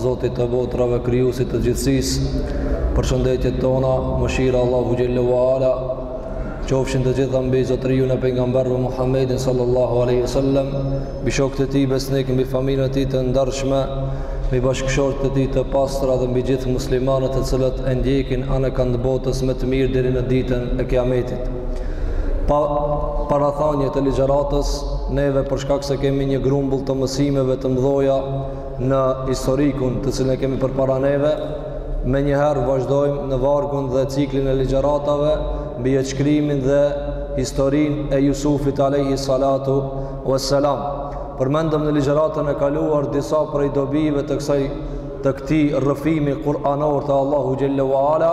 Zotit të botrave krijuesit të gjithësisë përshëndetjet tona mëshira Allahut xhelle wala qofshin të gjitha mbi zotëriun e pejgamberëve Muhammedin sallallahu alaihi wasallam mbi shokët e tij besnik mbi familjen e tij të ndershme mbi bashkëshortët e tij të pastra dhe mbi gjithë muslimanët të cilët e ndjekin anekënd botës me të mirë deri në ditën e kiametit pa parathanje të ligjëratës neve për shkak se kemi një grumbull të mësimeve të mdhoja në historikun të cilën e kemi përpara neve, menjëherë vazhdojmë në vargun dhe ciklin e ligjeratave mbi jetëshkrimin dhe historinë e Jusufit Alehi Salatu Veselam. Përmendëm në ligjeratën e kaluar disa prej dobive të kësaj të këtij rrëfimi kuranor të Allahu Xhelle u Ala,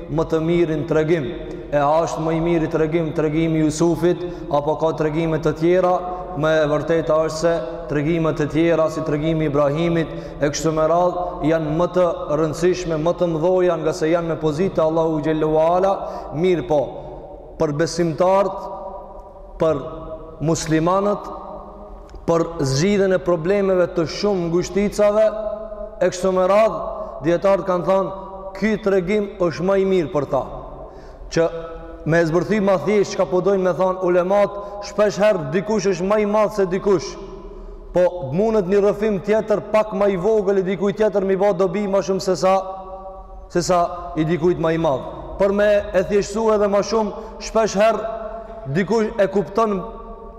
më të mirin tregim e a është më i miri tregim tregimi i Jusufit apo ka tregime të tjera e vërteta është se tregimet e tjera si tregimi i Ibrahimit e kështu me radhë janë më të rëndësishme më të mdhoja ngase janë me pozitë te Allahu xhelle u ala mirëpo për besimtarët për muslimanët për zgjidhjen e problemeve të shumë ngushticave e kështu me radhë dijetarët kanë thënë ky tregim është më i mirë për ta që me e zbërthy ma thjesht çka po dojnë me thanë ulemat shpesh herë dikush është ma i madh se dikush po mundet një rrëfim tjetër pak ma i vogël i dikujt tjetër me i ba dobi ma shumë se sa se sa i dikujt ma i madh. Për me e thjeshtësu edhe ma shumë, shpesh herë dikush e kupton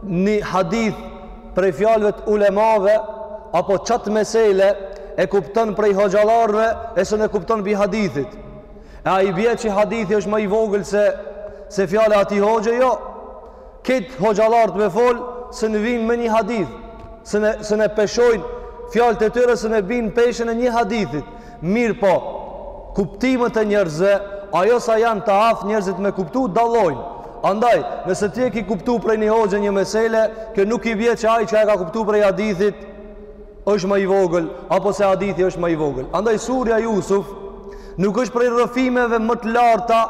një hadith prej fjalëve të ulemave apo qat mesele e kupton prej hoxhallarëve e s'un e kupton prej hadithit. E a i vjen që hadithi është ma i vogël se se fjala e atij hoxhe, jo. Krejt hoxhallarët me fol s'un vijnë me një hadith, s'un e s'un e peshojnë fjalët e tyre s'un e bijnë peshën e një hadithit. Mirëpo, kuptimet e njerëzve, ajo sa janë të aftë njerëzit me kuptu dallojnë. Andaj, nëse ti e ke kuptu prej një hoxhe një mesele, kjo nuk i vjen që ai që e ka kuptu prej hadithit është ma i vogël apo se hadithi është ma i vogël. Andaj surja Jusuf nuk është prej rrëfimeve më të larta,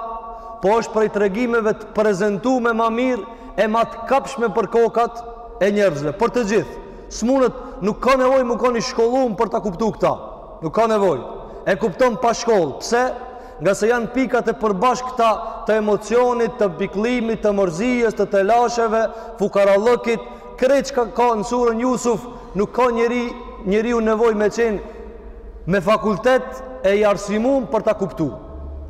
po është prej tregimeve të prezentume ma mirë e ma të kapshme për kokat e njerëzve, për të gjithë. S'munet nuk ka nevojë me kon i shkollum për ta kuptu këta. Nuk ka nevojë. E kupton pa shkollë. Pse? Ngase janë pikat e përbashkëta të emocionit, të pikëllimit, të mërzijës, të telasheve, fukarallëkit, Krejt çka ka në surën Jusuf nuk ka njeriu nevojë me qenë me fakultet e i arsimum për ta kuptu.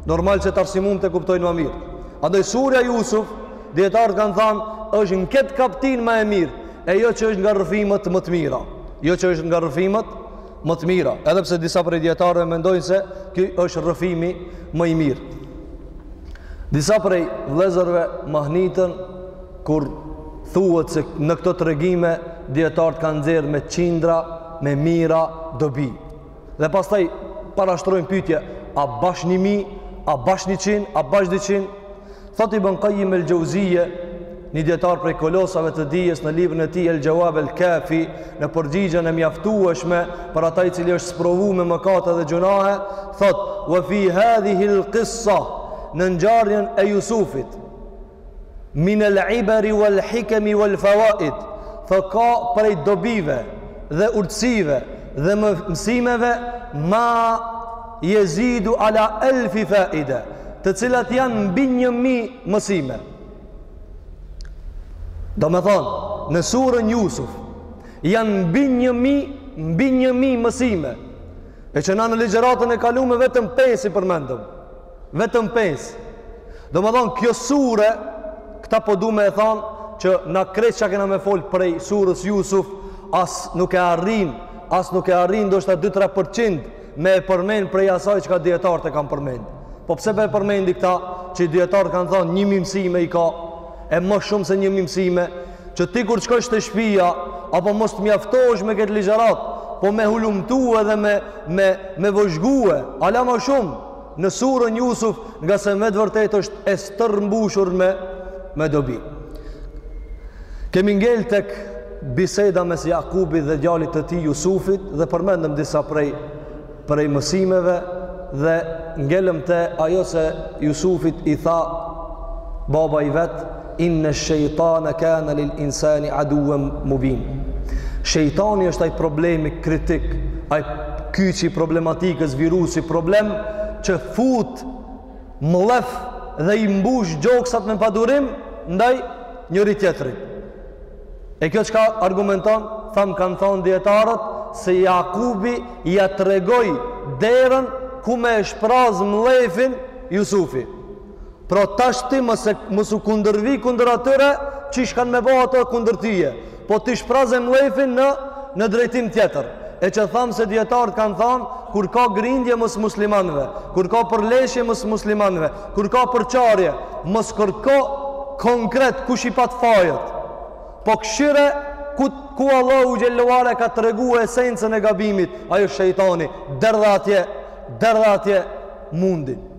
Normal që të arsimum të kuptojnë më mirë. Andaj surja Jusuf, dijetarët kanë thanë, është në këtë kaptinë më e mirë, e jo që është nga rrëfimet më të mira. Jo që është nga rrëfimet më të mira. Edhe pse disa prej dijetarëve mendojnë se ky është rrëfimi më i mirë. Disa prej vëllezërve mahniten Kur thuhet se në këto tregime dijetarët kanë nxjerrë me qindra, me mijëra dobi. Dhe pastaj parashtrojnë pyetje, a bash 1000, a bash 100, a bash 200? Thotë Ibn Qayyim el-Jauziyje, një dijetar prej kolosave të dijes në librin e tij El Jawab El Kafi, në përgjigjen e mjaftueshme për atë i cili është sprovu me mëkate dhe gjunahe, thotë: "Wa fi hadhihi al-qissa" në ngjarjen e Jusufit. Minel iberi wal hikemi wal fawaid, tha ka prej dobive dhe urtësive dhe mësimeve ma jezidu ala elfi faide, të cilat janë mbi një mi mësime. Domethonë, në surën Jusuf, janë mbi një mi, mbi një mi mësime, e që na në ligjeratën e kalume vetëm pesë i përmendëm. Vetëm pesë. Domethonë, kjo sure, këta po du me e thonë, që na krejt çka kena me folë prej surës Jusuf, as nuk e arrin, as nuk e arrin, ndoshta 2-3% me e përmend prej asaj çka dijetarët e kanë përmend. Po pse po e përmendi këta, që dijetarët kanë thonë, një mi mësime i ka, e ma shumë se një mi mësime, që ti kur t'shkojsh te shpia, apo mos të mjaftohesh me këtë ligjëratë, po me hulumtu edhe me, me, me vëzhgu, ala ma shumë, në surën Jusuf ngase me të vërtetë është e stërmbushur me, me dobi. Kemi ngel tek biseda mes Jakubit dhe djalit të tij Jusufit dhe përmendëm disa prej, prej mësimeve dhe ngelëm te ajo se Jusufit i tha baba i vet Inna shejtane kane lil insani aduwem mubin. Shejtani është ai problemi kritik, ai kyçi i problematikës, virusi problem që fut mllef dhe i mbush gjoksat me padurim ndaj njëri-tjetrit. E kjo çka argumenton, thamë kanë thënë dijetarët se Jakubi ia tregoi derën ku me e shpraz mllefin Jusufi. Pra tash ti mos e mos u kundërvi kundër atyre qysh kanë me bo ato kundër tyje, po ti shpraze mllefin në në drejtim tjetër. E që thamë se dijetarët kanë thanë, kur ka grindje mes muslimanve, kur ka përleshje mes muslimanve, kur ka përçarje, mos kërko konkret kush i pat fajet. Po kshyre, ku, ku Allahu xhelle ue ala ka tregue esencën e gabimit, ai o shejtani, derdhe atje, derdhe atje mundin.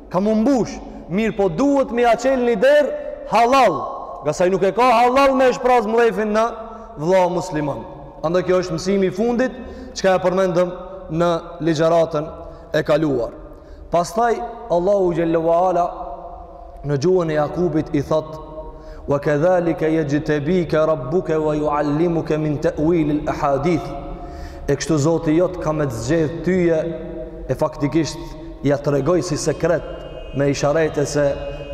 Ka mu mbush, mirëpo duhet me ja çel një derë hallall, ngase ai nuk e ka hallall me e shpraz mllefin në vlla musliman. Andaj kjo është mësimi i fundit, çka e përmendëm në ligjëratën e kaluar. Pastaj, Allahu xhelle ue ala në gjuhën e Jakubit i thot, ue kedhalike jexhtebike rabbuke ue juallimuke min te'uilil ehadith, e kështu zoti jot ka me të zgjedh tyje, e faktikisht Ja tregoi si sekret me isharete se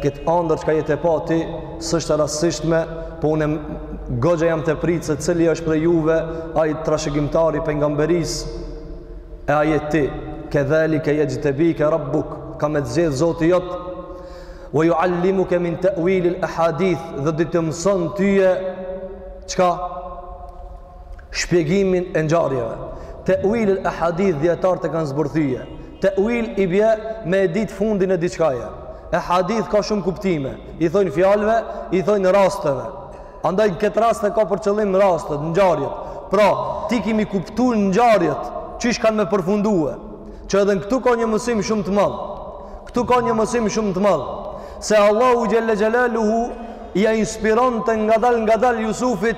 këtë andërr çka je tu e pa ti, s'është rastësishme, po unë goxha jam tu pritë se cili është prej juve ai trashëgimtari i pejgamberisë e ai je ti, kedhalike jexhtebike rabbuk, ka me të zgjedh zoti jot, ue juallimuke min te'uilil ehadith dhe do të mëson tyje, çka? shpjegimin e ngjarjeve. Te'uilul ehadith dijetarët e kanë zbërthye. Te'uil i bje me e ditë fundin e diçkaje. Ehadith ka shumë kuptime. I thojnë fjalve, i thojnë rasteve. Andaj në këtë rast e ka për qëllim rastet, ngjarjet. Pra, ti ki me i kuptu ngjarjet, qysh kanë me përfundue. Që edhe në këtu ka një mësim shumë të madh. Këtu ka një mësim shumë të madh. Se Allahu xhelle xhelaluhu ia inspironte ngadal ngadal Jusufit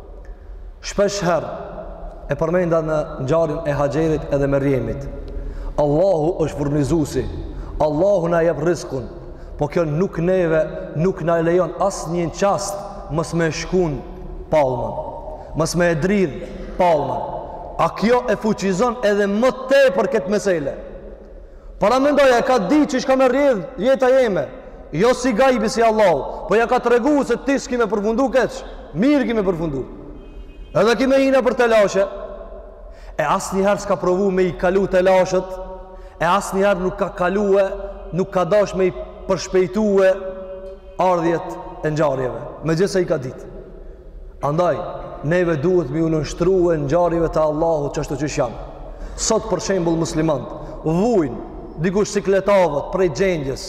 Shpeshherë e përmenda në ngjarjen e Haxherit edhe Merjemit. Allahu është furnizuesi. Allahu na jep rriskun. Po kjo nuk neve nuk na lejon asnjë çast mos me e shkun palmën. Mos me e dridh palmën. A kjo e fuqizon edhe më tepër këtë meselë? Paramendoje e ka ditë qysh ka me rrjedh jeta jeme. Jo si gajbi si Allahu, po ja ka tregu se ti s'ki me përfundu keq, mirë ki me përfundu. Edhe ki me hi nëpër telashe, e asnjëherë s'ka provu me i kalu telashet, e asnjëherë nuk ka kalue, nuk ka dash me i përshpejtue ardhjet e ngjarjeve, megjithëse i ka ditë. Andaj, neve duhet m'iu nënshtrue ngjarjeve të Allahut ashtu qysh janë. Sot për shembull muslimanët, vujnë, dikush sikletavet prej gjendjes,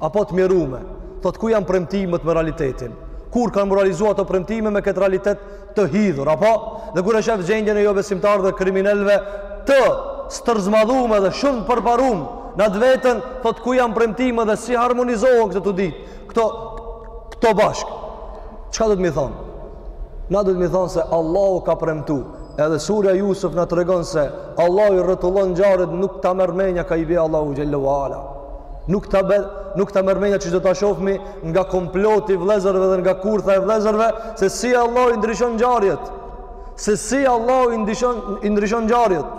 apo të mjerume, thotë ku janë premtimet me realitetin. Kur kanë m'u realizu ato premtime me këtë realitet të hidhur, apo dhe kur e shef gjendjen e jobesimtarëve dhe kriminelëve të stërzmadhume dhe shumë përparume në atë veten, thotë ku janë premtimet dhe si harmonizohen këto të dytë. Këto, këto bashkë, çka do të me thonë? Na do të me thonë se Allahu ka premtu, edhe surja Jusuf na tregon se Allahu i rrotullon ngjarjet nuk ta merr menja ka i bje Allahu xhel-le ve ala. Nuk ta, be, nuk ta merr menja që do ta shofmi nga komploti i vllezërve dhe nga kurtha e vllezërve, se si Allahu i ndryshon ngjarjet, se si Allahu i ndryshon, i ndryshon ngjarjet.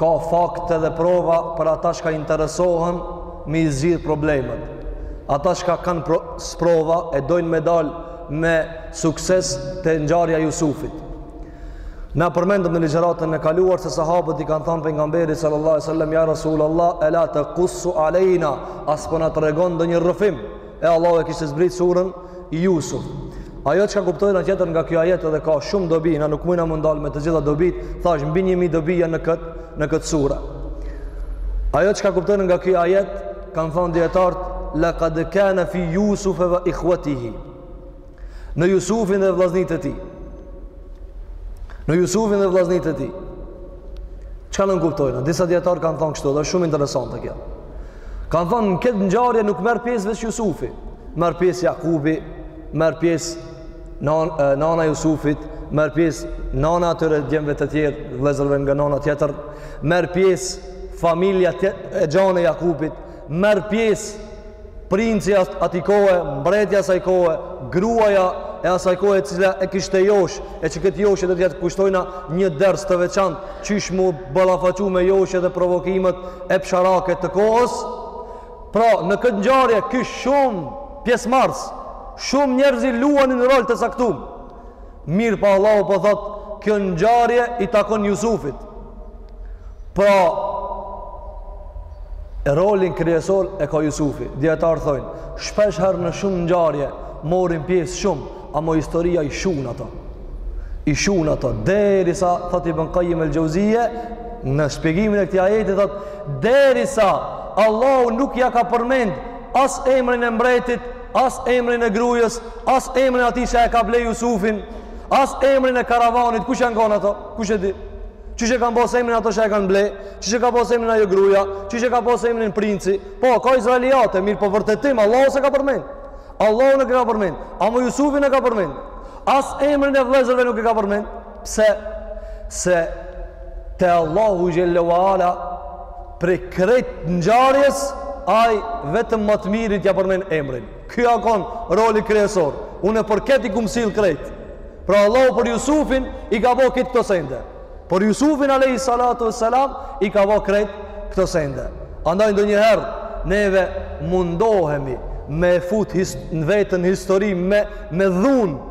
ka fakte dhe prova për ata çka interesohen me i zgjidhë problemet. Ata çka kanë pro, sprova e dojnë me dal me sukses te ngjarja e Jusufit. Na përmendëm në ligjëratën e kaluar se sahabët i kanë thanë pejgamberit sallallahu alajhi wasallam ja rasulullah ela taqussu alejna as po na tregon ndonjë rrëfim E Allahu e kishte zbrit suren Jusuf. Ajo çka kuptojna tjetër nga ky ajet edhe ka shumë dobi, na nuk mujna m'u ndal me të gjitha dobitë, thashë mbi një mijë dobi janë në këtë, në këtë sure. Ajo çka kuptojna nga ky ajet, kanë thanë dijetarët, lekad kane fi Jusufe ve ikhvetihi. në Jusufin dhe vllaznit e tij. Në Jusufin dhe vllaznit e tij. Çka nënkuptojna? Disa dijetarë kanë thonë kështu, dhe është shumë interesante kjo. Kanë thanë në këtë ngjarje nuk merr pjesë veç Jusufi, merr pjesë Jakubi, merr pjesë nana, nana e Jusufit, merr pjesë nana e atyre djemve të tjerë, vëllezërve nga nana tjetër, merr pjesë familja e gjanë e Jakubit, Merr pjesë princi i atij kohe, mbreti i asaj kohe, gruaja e asaj kohe e cila e kishte josh, e që këtë joshje do t'ja kushtojna një ders të veçantë, qysh m'u ballafaqu me joshje dhe provokimet epsharake të kohës. Pra, në këtë ngjarje, kish shumë pjesëmarrës, shumë njerëz luanin rol të caktum. Mirëpo Allahu po thotë, kjo ngjarje i takon Jusufit. Pra, e rolin kryesor e ka Jusufi. Dijetarët thojnë, shpesh herë në shumë ngjarje, morin pjesë shumë, ama historia i shun ato. I shun ato. Derisa, thotë Ibn Kajim el-Xheuzije, në shpjegimin e këtij ajeti, thotë, derisa Allahu nuk ja ka përmend as emrin e mbretit, as emrin e grujës, as emrin e atij që e ka ble Jusufin, as emrin e karavanit, kush janë kon ato? Kush e di? Qysh e kanë pas emrin ato që e kanë ble? Qysh e ka pas emrin ajo gruja? Qysh e ka pas emrin princi? Po, ka izraeliate, mirëpo vërtetim Allahu s'e ka përmend. Allahu nuk e ka përmend, ama Jusufin e ka përmend. As emrin e vëllezërve nuk e ka përmend. Pse? Se te Allahu xhelle ve ala prej krejt ngjarjes ai vetëm ma të mirit ia përmend emrin. Ky a kon roli kryesor. Unë për këtë i kum sill krejt. Pra Allahu për Jusufin i ka bo krejt këto sende. Për Jusufin alayhi salatu wassalam i ka bo krejt këto sende. Andaj ndonjëherë neve mundohemi me fut his, në veten histori me me dhunë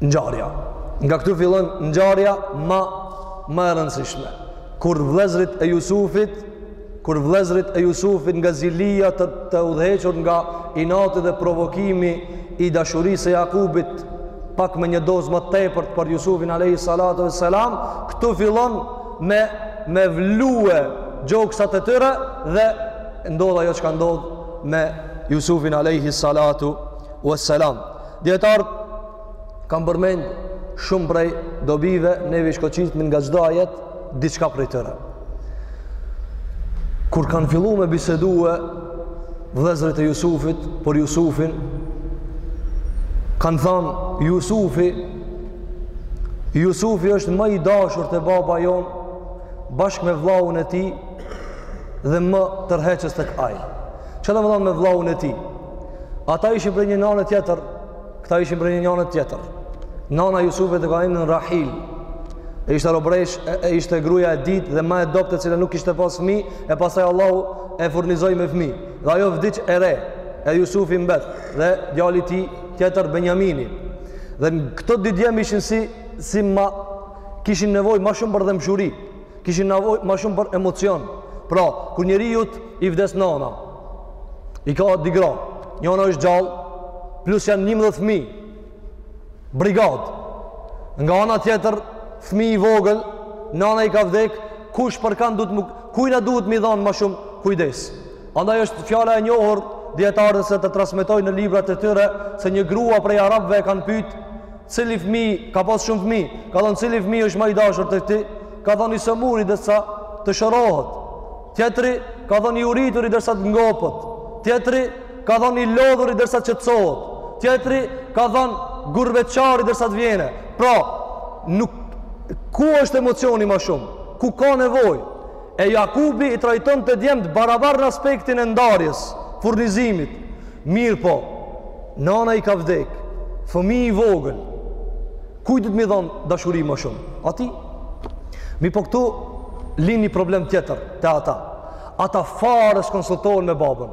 ngjarja. Nga këtu fillon ngjarja ma ma e rëndësishme. Kur vëllezërit e Jusufit, kur vëllezërit e Jusufit nga zilia të, të udhëhequr nga inati dhe provokimi i dashurisë së Jakubit pak me një dozë më tepër për Jusufin alayhi salatu vesselam, këtu fillon me me vlue gjoksat e tyre dhe ndodh ajo çka ndodh me Jusufin alayhi salatu vesselam. Dijetarët kanë përmend shumë prej dobive neve i shkoqitim nga çdo ajet diçka prej tyre. Kur kanë fillu me bisedue vllezërit e Jusufit për Jusufin, kanë thanë Jusufi, Jusufi është më i dashur te baba jonë bashkë me vllaun e tij dhe më tërheqës tek ai. Ça domethanë me vllaun e tij? Ata ishin prej një nane tjetër, këta ishin prej një nane tjetër. Nana e Jusufit e ka emnin Rahil, e ishte robreshë, e, e ishte gruja e dytë dhe ma e dobët e cila nuk kishte pas fmi, e pastaj Allahu e furnizoi me fmi. Dhe ajo vdiq e re, e Jusufi mbet, dhe djali i tij tjetër Benjamini. Dhe këta dy djem ishin si, si ma, kishin nevojë ma shumë për dhembshuri, Kishin nevojë ma shumë për emocion. Pra, kur njeriut i vdes nana, i ka dy gra, njana është gjallë, plus janë 11 fmijë. Brigadë. Nga ana tjetër, fmijë i vogël, nëna i ka vdek, kush për kanë duhet më kujna duhet me i dhan ma shumë kujdes. Andaj është fjala e njohur dijetarët ç'e transmetojnë në librat e tyre se një grua prej arabëve e kanë pyet Cili fëmijë, ka pas shumë fëmijë, ka thon cili fëmijë është ma i dashur te ti? Ka thon i sëmuri derisa të shërohet. Tjetri ka thon i urituri derisa të ngopet. Tjetri ka thon i lodhuri derisa të qetësohet. Tjetri ka thon gurbetçari derisa të vjene. Pra, nuk ku është emocioni ma shumë? Ku ka nevojë? E Jakubi i trajtonte djemtë barabartë në aspektin e ndarjes, furnizimit. Mirëpo, nana i ka vdek, fëmi i vogël. Kujt do të me i dhon dashuri më shumë? Atij. Mirëpo këtu lind një problem tjetër te ata. Ata fare s'konsultohen me babën.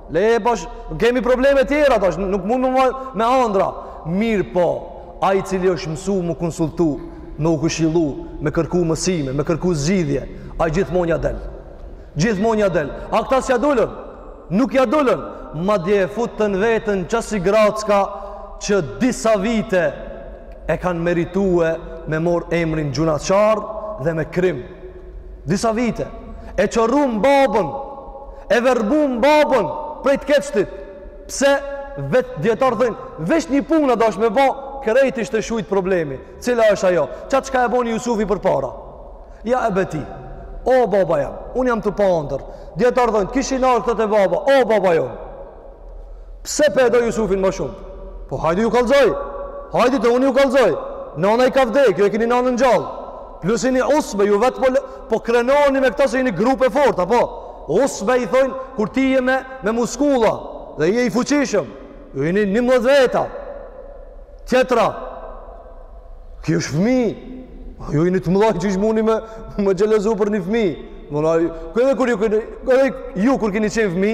Leje pash, kemi probleme tjera tash, nuk mund më me andrra. Mirëpo, ai i cili është mësu me u konsultu, me u këshillu, me kërku mësime, me kërku zgjidhje, ai gjithmonë ia del. Gjithmonë ia del. A këta s'ia dulën? Nuk ia dulën. Madje e futën veten qasi gracka që disa vite e kanë meritue me mor emrin gjynahqarë dhe me krimë. disa vite e çorrum babën e verbum babën prej të keqtit pse vetë dijetarët thojnë veç një punë u dasht me bo krejt ishte shujt problemi cila është ajo çat çka e boni Jusufi përpara ja ebeti o baba jem unë jam tu pa andërr dijetarët thojnë të kishin ardh këta te baba o baba jon Pse pe do Jusufin më shumë? Po hajde ju kallzoj. Hajde të unë ju kallzoj. Nona i ka vdek, ju e kini nonën gjallë. Plus jeni usbe, ju vetë po, po krenoheni me këta se jeni grup i fortë, apo? Usbe i thojnë, kur ti je me, me muskula, dhe je i fuqishëm, ju jeni njëmbëdhet veta. Tjetra, ky është fmi, ju jeni të mëdhaj qysh muni me, me xhelozu për një fmi. Mëna, edhe kur ju, edhe ju kur kini qenë fmi,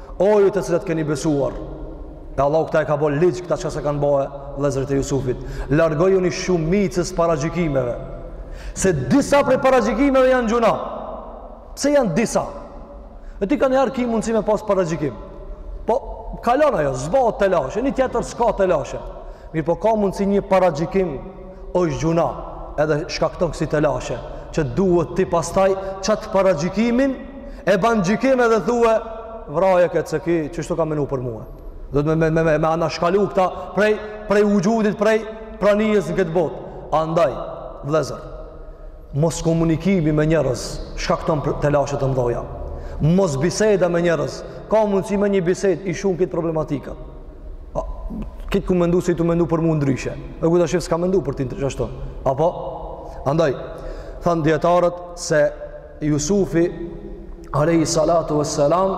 O ju të cilët keni besuar, e Allahu këta e ka bo ligj këta çka s'e kanë bo vllezërit e Jusufit, largojuni shumicës paragjykimeve, se disa prej paragjykimeve janë gjynah, pse janë disa, e ti kanjëherë ki mundësi me pas paragjykim, po kalon ajo, s'bon telashe, një tjetër s'ka telashe, mirëpo ka mundësi një paragjykim, është gjynah edhe shkakton kësi telashe që duhet ti pastaj qatë paragjykimin e ban gjykim edhe thue vraje këtë se ky qështu ka menu për mue duhet me, me, me, me, me anashkalu këta prej, prej vuxhudit prej pranijes në këtë botë andaj vllezër Moskomunikimi me njerëz shkakton telashe të mëdha. Mosbiseda me njerëz, ka mundësi me një bisedë i shumë këtë problematika. A, këtë kom mendu se je tu mendu për mu ndryshe. E kur ta shihsh s'ka mendu për ti ndryshe ashtu. Apo? Andaj, thanë dijetarët se Jusufi, alejhi salatu ve selam,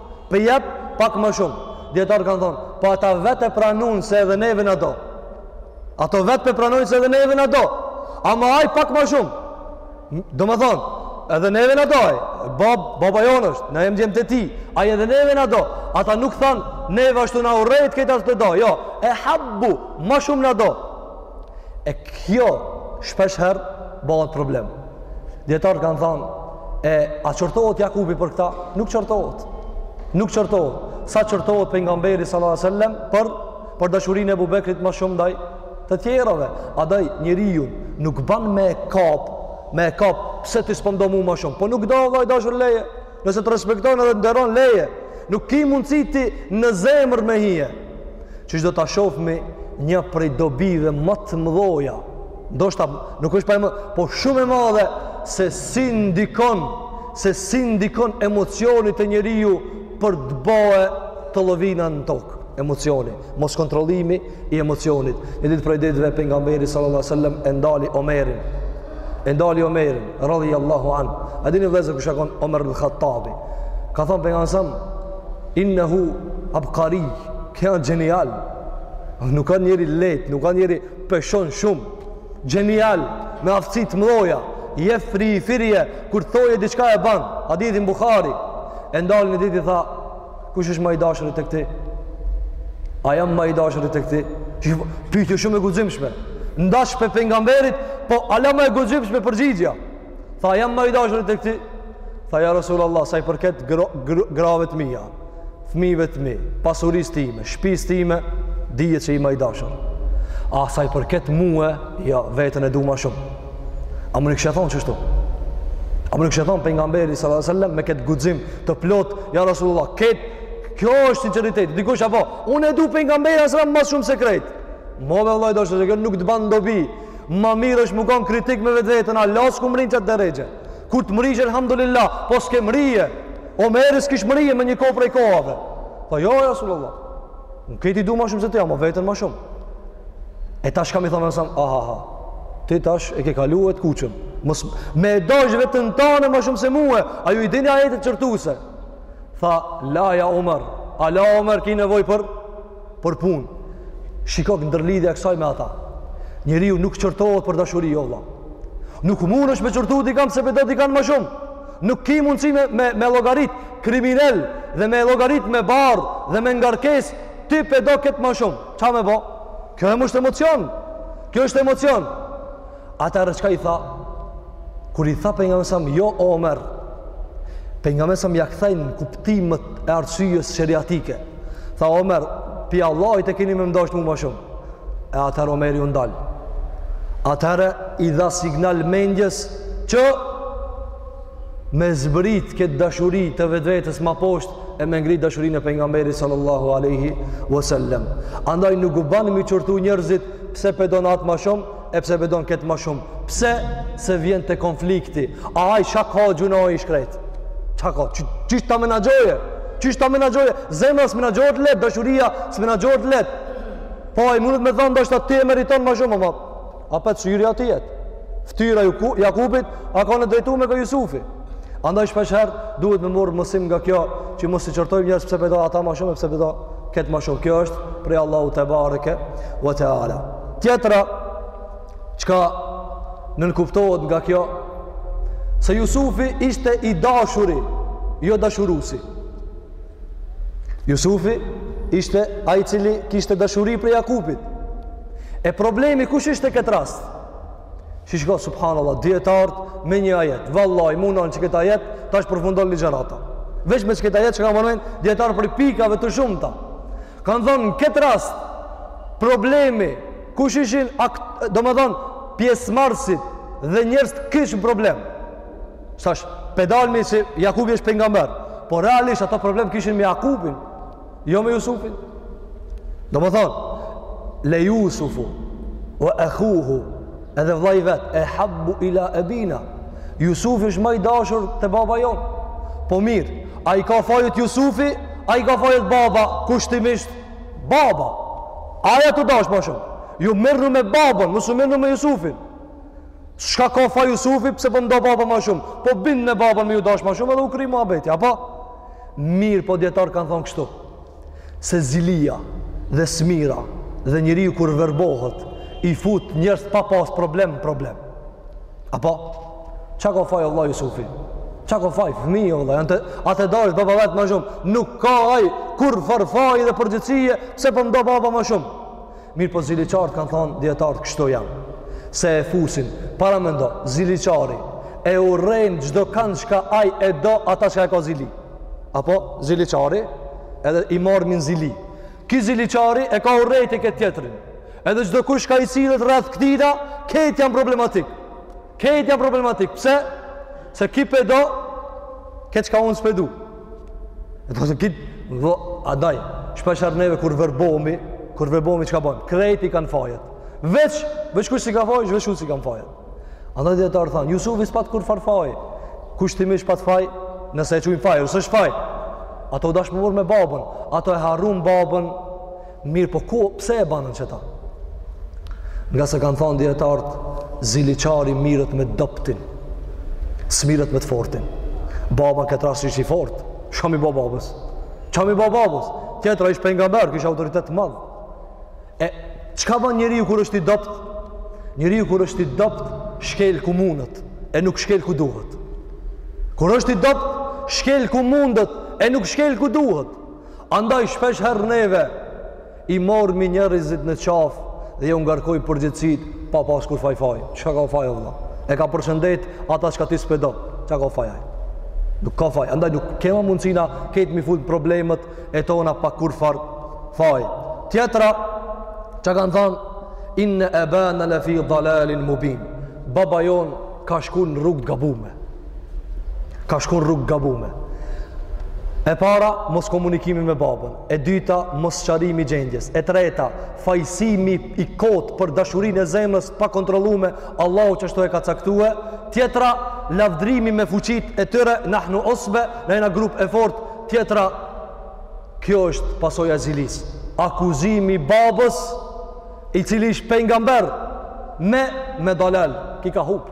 Po i jep pak më shumë. Dijetarët kanë thonë, po ata vetë e pranun se edhe neve na do. Ata vetë pe pranun se edhe neve na do. Ama ai pak ma shumë. Domethonë, edhe neve na do. Bab, baba jonë është, ne jemi djem të tij. Ai edhe neve na do. Ata nuk thanë, neve është tu na urrejt këta tu do. Jo, ehabbu, ma shumë na do. E kjo, shpesh herë, bëhet problem. Dijetarët kanë thanë, e a qortohet Jakubi për këta? Nuk qortohet. Nuk qortohet. Sa qortohet pejgamberi sallallahu a sellem për, për dashurinë e Ebu Bekrit ma shumë ndaj të tjerave. Andaj njeriun nuk ban me e kap, me e kap, pse ti s'po m'do mu ma shumë? Po nuk do vlla i dashur leje. Nëse të respekton edhe të nderon leje, nuk ki mundësi ti në zemër me hije. Që që do ta shofmi nja prej dobive ma të mëdhaja, ndoshta nuk është pa e më, po shumë e madhe se si ndikon, se si ndikon emocioni te njeriu për të ba tollovina në tokë, emocioni, moskontrollimi i emocionit. Një ditë prej ditëve pejgamberi sallallahu alajhi wasallam e ndali Omerin. E ndali Omerin radhiyallahu an. A dini vëllezër kush a kon Omer ibn Khattabi? Ka thënë pejgamberi sa innehu abqari, ky është gjenial. Nuk ka njeri lehtë, nuk ka njeri peshon shumë. Gjenial, me aftësi të mëdha. Jefri ferijje kur thoje diçka e ban. Hadithi n'Buhari. E ndali një ditë i tha Kush është ma i dashuri tek ti? A jam ma i dashuri tek ti? Pyetje shumë e guximshme. Ndash pej pejgamberit, po ala ma e guximshme përgjigja. Tha jam ma i dashuri tek ti? Tha ja Rasulullah, sa i përket gro, gro, grave të mia, fëmijëve të mi, pasurisë time, shtëpisë time, dije që je ma i dashur. A sa i përket mua, ja jo, veten e du ma shumë. A mun dikush e thon qështu? A mun dikush e thon pejgamberit s.a.s. me këtë guxim të plot, ja Rasulullah, këtë, kjo është sinceritet, dikush a po, unë e du pejgamberin s.a.s. ma shumë se krejt. Mo vlla i dashtë, kjo nuk të ban dobi, ma mirë është me kon kritik me vetveten, ala s'ke mrri n'qat derexhe. Kur të mrrish alhamdulillah, po s'ke mrri, Omeri s'kish mrri me një kohë prej kohëve. Po jo, Rasulullah, Unë këti du ma shumë se ti, ama veten ma shumë. E tash ka me i thonë pejgamberi s.a.s., aha, aha, ti tash e ke kalu e të kuqen. Mos, me e dash veten tane ma shumë se mue, a ju i dini ajetet qortuese. Tha, la ja Omer, ala Omer ki nevojë për, për punë. Shiko ndërlidhja e kësaj me ata. Njeriu nuk qortohet për dashuri, jo vla. Nuk mundesh me qortu dikan, se pe do dikan ma shumë. Nuk ki mundësi me, me, me llogarit, kriminel dhe me llogarit me barrë dhe me ngarkesë ti pe do këtë ma shumë ça me bo kjo em është emocion kjo është emocion atëherë çka i tha kur i tha pejgamberi s.a.s. jo o Omer pejgamberi s.a.s. ja kthen kuptimet e arsyes sheriatike tha Omer pi Allahit e kini me m'dasht mu ma shumë e atëherë Omeri u ndal atëherë i dha sinjal mendjes që me zbrit këtë dashuri të vetvetes ma poshtë e me ngrit dashurinë e pejgamberit sallallahu alaihi wasallam. Andaj nuk u ban mi qortu njerëzit pse pe don ata ma shumë e pse pe don këtë ma shumë. Pse se vjen te konflikti. A ai çka ka gjynah i shkreti? Çka ka? Çish ta menaxhoje? Çish ta menaxhoje? Zemra s'menaxhohet lehtë, dashuria s'menaxhohet lehtë. Po ai mundet me thanë ndoshta ti e meriton ma shumë, ama? A pe kqyr ajetin Ftyra e Jakubit a ka m'u drejtu me kah Jusufi Andaj shpeshherë duhet me marrë mësim nga kjo Që mos t'i qortojmë njerëzit pse pe do ata ma shumë e pse pe do këtë ma shumë Kjo është prej Allahut tebareke ve teala Tjetra Çka nënkuptohet nga kjo Se Jusufi ishte i dashuri Jo dashurusi Jusufi ishte ai i cili kishte dashuri prej Jakubit. E problemi kush ishte n'këtë rast? Shih, shiko, subhanallah, dijetarët me një ajet. Vallahi, mun n'qët ajet tash përfundon ligjërata. Veç me qët ajet çka mendojnë dijetarët prej pikave të shumta. Kanë thanë, në këtë rast, problemi, kush ishin, domethanë, pjesëmarrësit dhe njerëzit kishin problem. Tash, pe dajmë se Jakubi është pejgamber, po realisht ata problem kishin me Jakubin, jo me Jusufin. Domethanë, le Jusufu, ve ehuhu, edhe vllai i vet, ehabbu ila ebina, Jusufi është ma i dashur te baba jonë, po mirë, a i ka fajet Jusufi, a i ka fajet baba, kushtimisht, baba, ai a tu e dashtë ma shumë, ju merrnu me babën, mos u merrnu me Jusufin, Çka ka faj Jusufi pse po e do baba ma shumë? Po bindne babën me ju dashtë ma shumë edhe u kry muhabeti, apo? Mirëpo dijetarët kanë thanë kështu. Se zilia dhe smira dhe njeriu kur verbohet i fut njerëz pa pas problem n'problem. Apo? Çka ka faj o vlla Jusufi? Çka ka faj fmija o vlla? Janë të atë dashtë baba vet ma shumë. Nuk ka ai kurrfarë faji dhe përgjegjësie pse po e do baba ma shumë. Mirpo ziliqarët kanë thonë dijetarët kështu janë se e fusin para mendo ziliqari e urrejnë çdokënd çka ai e do ata çka e ka zili apo ziliqari edhe i marrim n' zili ky ziliqari e ka urrejtje këtë tjetrin edhe çdokush çka i sillet rreth këtina krejt janë problematik Krejt janë problematik. Pse? Se ky pe do atë çka unë s'pe du. E të se ki, vë, andaj shpeshherë neve kur verbohmi, kur verbohmi çka bon, krejt i kanë fajet. Veç, veç unë s'i kam fajet, veç unë s'i kam fajet. Andaj dijetarët thanë, Jusufi s'pat kurrfarë faji, kushtimisht pat faj, nëse e qujm faj, ose s'është faj. Ata u dashtë m'u marrë me babën, ata e harrun babën, Mirëpo ku, pse e banën qeta? Ngase kanë thanë dijetarët, ziliqari mirret me t'dobtin, s'mirret me të fortin. Baba këtë rast ish i fortë, çka me i bo babës? Çka me i bo babës? Tjetra ish pengamber, kish autoritet të madhë. E, çka ban njeriu kur është i dobt? Njeriu kur është i dobt, shkel ku mundet, e nuk shkel ku duhet. Kur është i dobt, shkel ku mundet, e nuk shkel ku duhet. Andaj shpesh herë neve i mormi njerëzit në qafë dhe ju ngarkoj përgjegjësitë pa pas kurrfarë faj. Çka ka faj o vlla? E ka përshëndet ata çka ti s'pe do. Çka ka faj ai? Nuk ka faj. Andaj nuk kema mundësi na kejt m'i fut problemet e tona pa kurrfarë faj. Tjetra, çka kanë thanë, inne ebana lefi dalalin mubin. Baba jonë ka shku në rrugë të gabume. Ka shku n'rrugë t'gabume. E para, moskomunikimi me babën. E dyta, mossqarimi i gjendjes. E treta, fajësimi i kotë për dashurinë e zemrës pa kontrollume, Allahu qashtu e ka caktue. Tjetra, lavdërimi me fuqitë e tyre, nahnu usbe, na jena grup e fortë. Tjetra, kjo është pasoja e zilisë. Akuzimi i babës, i cili është pengamber, me, me dalal, ky ka hup.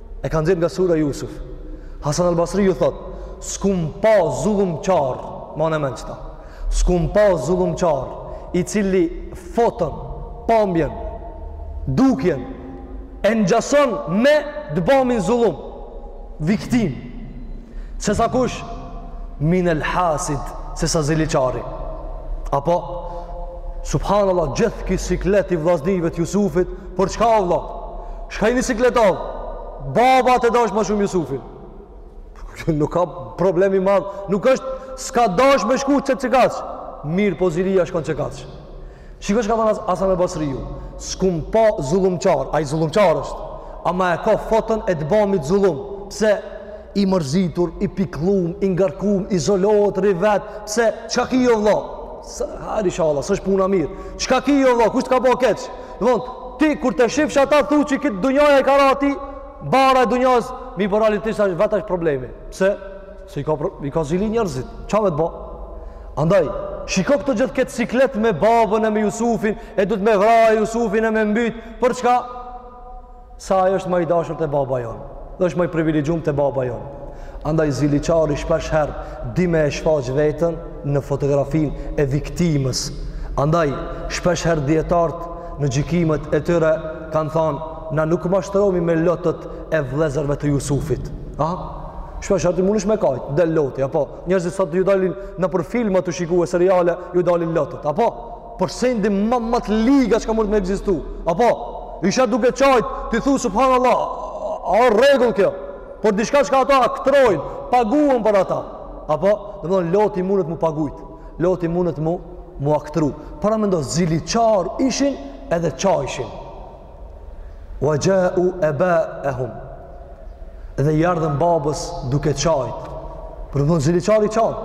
E ka nxjerr nga sura Jusuf. Hasan al-Basriu thotë, "S'kum pa zullumqar, mane mend qeta. S'kum pa zullumqar, i cili foton, pambjen, dukjen e ngjason me të bamin zullum, viktimë. Sesa kush min al-hasid, sesa ziliqari. A po subhanallahu gjithë ky siklet i vllaznijve të Jusufit Për çka o vlla? Çka jeni sikletu? Baba të dash më shumë Jusufin. Nuk ka problem i madh, nuk është s'ka dash me shku qet qekaq. Mirëpo zilia shkon qekaq. Shiko çka thanë Hasan al-Basriu, s'kum pa zullumqar, ai zullumqar është. Ama e ka foton e të bamit zullum. Pse i mërzitur, i pikllum, i ngarkum, izolohet, rri vet, pse, çka ki o vlla? Hajr inshallah, s'është puna mirë. Çka ki o vlla, kush të ka bo keq? Domethan, ti kur të shifsh ata thu që këtë dunjaja i ka ra ti, barra e dunjasë, mirëpo realisht është vetë është problemi. Pse? Se i ka, i ka zili njerëzit. Ça me të bo? Andaj, shiko këtë gjithë këtë siklet me babën e me Jusufin, e duhet me vra Jusufin e me mbyt, për çka? Se ai është ma i dashur te baba jonë dhe është ma i privilegjum te baba jonë. Andaj ziliqari shpesh herë di me e shfaq veten në fotografinë e viktimës. Andaj shpesh herë dijetarët në gjykimet e tyre kanë thanë na nuk mashtrohemi me lotët e vëllezërve të Jusufit. A? Shpesh herë ti mundesh me kajt, del loti apo njerëzit sot ju dalin nëpër filma tu shikue seriale, ju dalin lotët apo? Por sendi ma ma të liga çka mun me ekzistu. Apo, isha duke qajt, ti thu subhanallah, a o rregull kjo? Por diçka çka ata aktrojnë, paguhen për ata. Apo, domethënë loti munet m'u pagujt. Loti munet m'u aktru. Paramendo ziliqar ishin edhe qajshin. Wa gjau ebahum Dhe i ardhën babës duke qajt Pra dmth ziliqari qan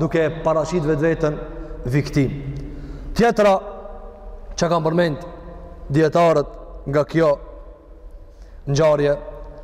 Duke paraqit vetveten viktim Tjetra Çka kanë përmend Dijetarët nga kjo Ngjarje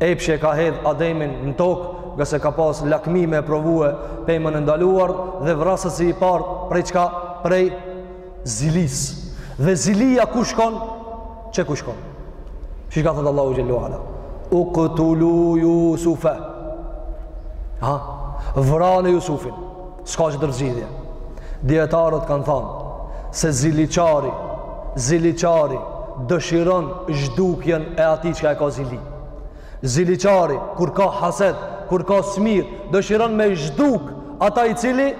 Epshi e ka hedh Ademin në tokë, nga se ka pas lakmi me provue pemën e ndaluar dhe vrasësi i parë prej çka prej zilis. Dhe zilia ku shkon? Qe ku shkon? Çka thot Allahu xhel-le ue ala? Uqtulu Yusufa. Ha, vrane Jusufin. S'ka qetër zgjidhje. Dijetarët kanë thanë se ziliqari, ziliqari dëshiron zhdukjen e atij çka e ka zili. Ziliqari, kur ka hased, kur ka smir, dëshiron me zhduk ata i cili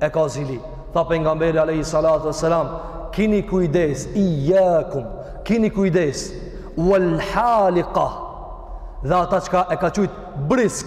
e ka zili. Tha Pejgamberi Alehi Salatu e Selam, kini kujdes, ijakum, kini kujdes, uel halika, dhe ata çka e ka qujtë brisk,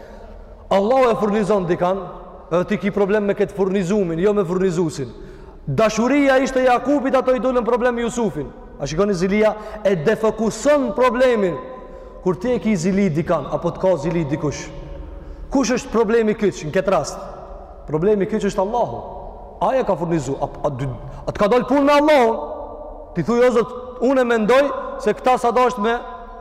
Allahu e furnizon dikan, edhe ti ki problem me këtë furnizumin, jo me furnizusin. Dashuria ishte e Jakubit, ato i dolën problem Jusufin. A shikoni zilia e defokuson problemin. Kur ti e ki zili dikan, apo të ka zili dikush, kush është problemi kyç në këtë rast? Problemi kyç është Allahu. Ai ja ka furnizu, a, a, a, të ka dalë punë me Allahun? Ti thuj, o zot, unë e mendoj se këta s'e ka dashtë me,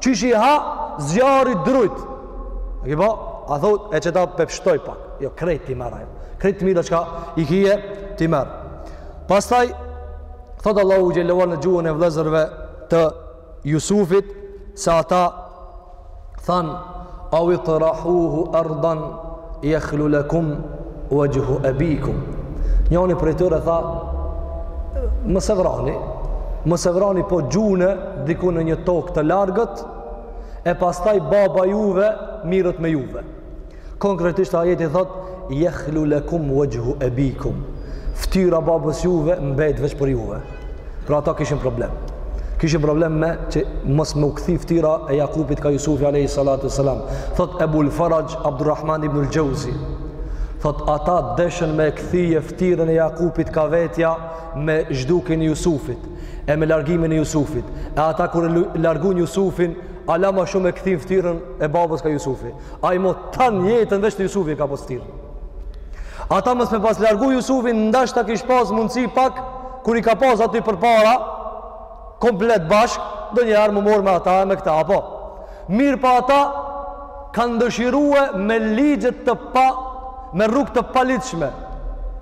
Qysh i ha zjarri drujt. A ki po? A thot, ec e ta pshtoj pak. Jo, krejt t'i merr ai. Krejt të mira çka i kije t'i merr ai. Pastaj, thot Allahu xhel-le ue ala në gjuhën e vëllezërve të Jusufit, se ata than, au itrahuhu ardan, jekhlu lekum, Wajhu abikum. Njani prej tyre tha, mos e vrani, mos e vrani po gjune diku në një tokë të largët e pastaj baba juve mirret me juve. Konkretisht ajeti thot, yakhlu lakum wajhu abikum. Ftyra babës juve mbet veç për juve. Pra ata kishin problem. Kishin problem me që mos m'u kthy ftyra e Jakubit ka Jusufi alayhi salatu selam. Thot Abu al-Faraj Abdulrahman ibn al-Jauzi. Thot ata deshën me e kthy ftyrën e Jakubit ka vetja me zhdukjen e Jusufit e me largimin e Jusufit. E ata kur e largun Jusufin, ala ma shumë e kthyn ftyrën e babës ka Jusufi. Ai mo tanë jetën veç te Jusufi ka pas ftyrën. Ata mos me pas largu Jusufin, ndashta kish pas mundësi pak kur i ka pas aty përpara komplet bashk, ndonjëherë mu marr me ata e me këta apo. Mirëpo ata kanë dëshirue me ligjet të pa, me rrugë të paligjshme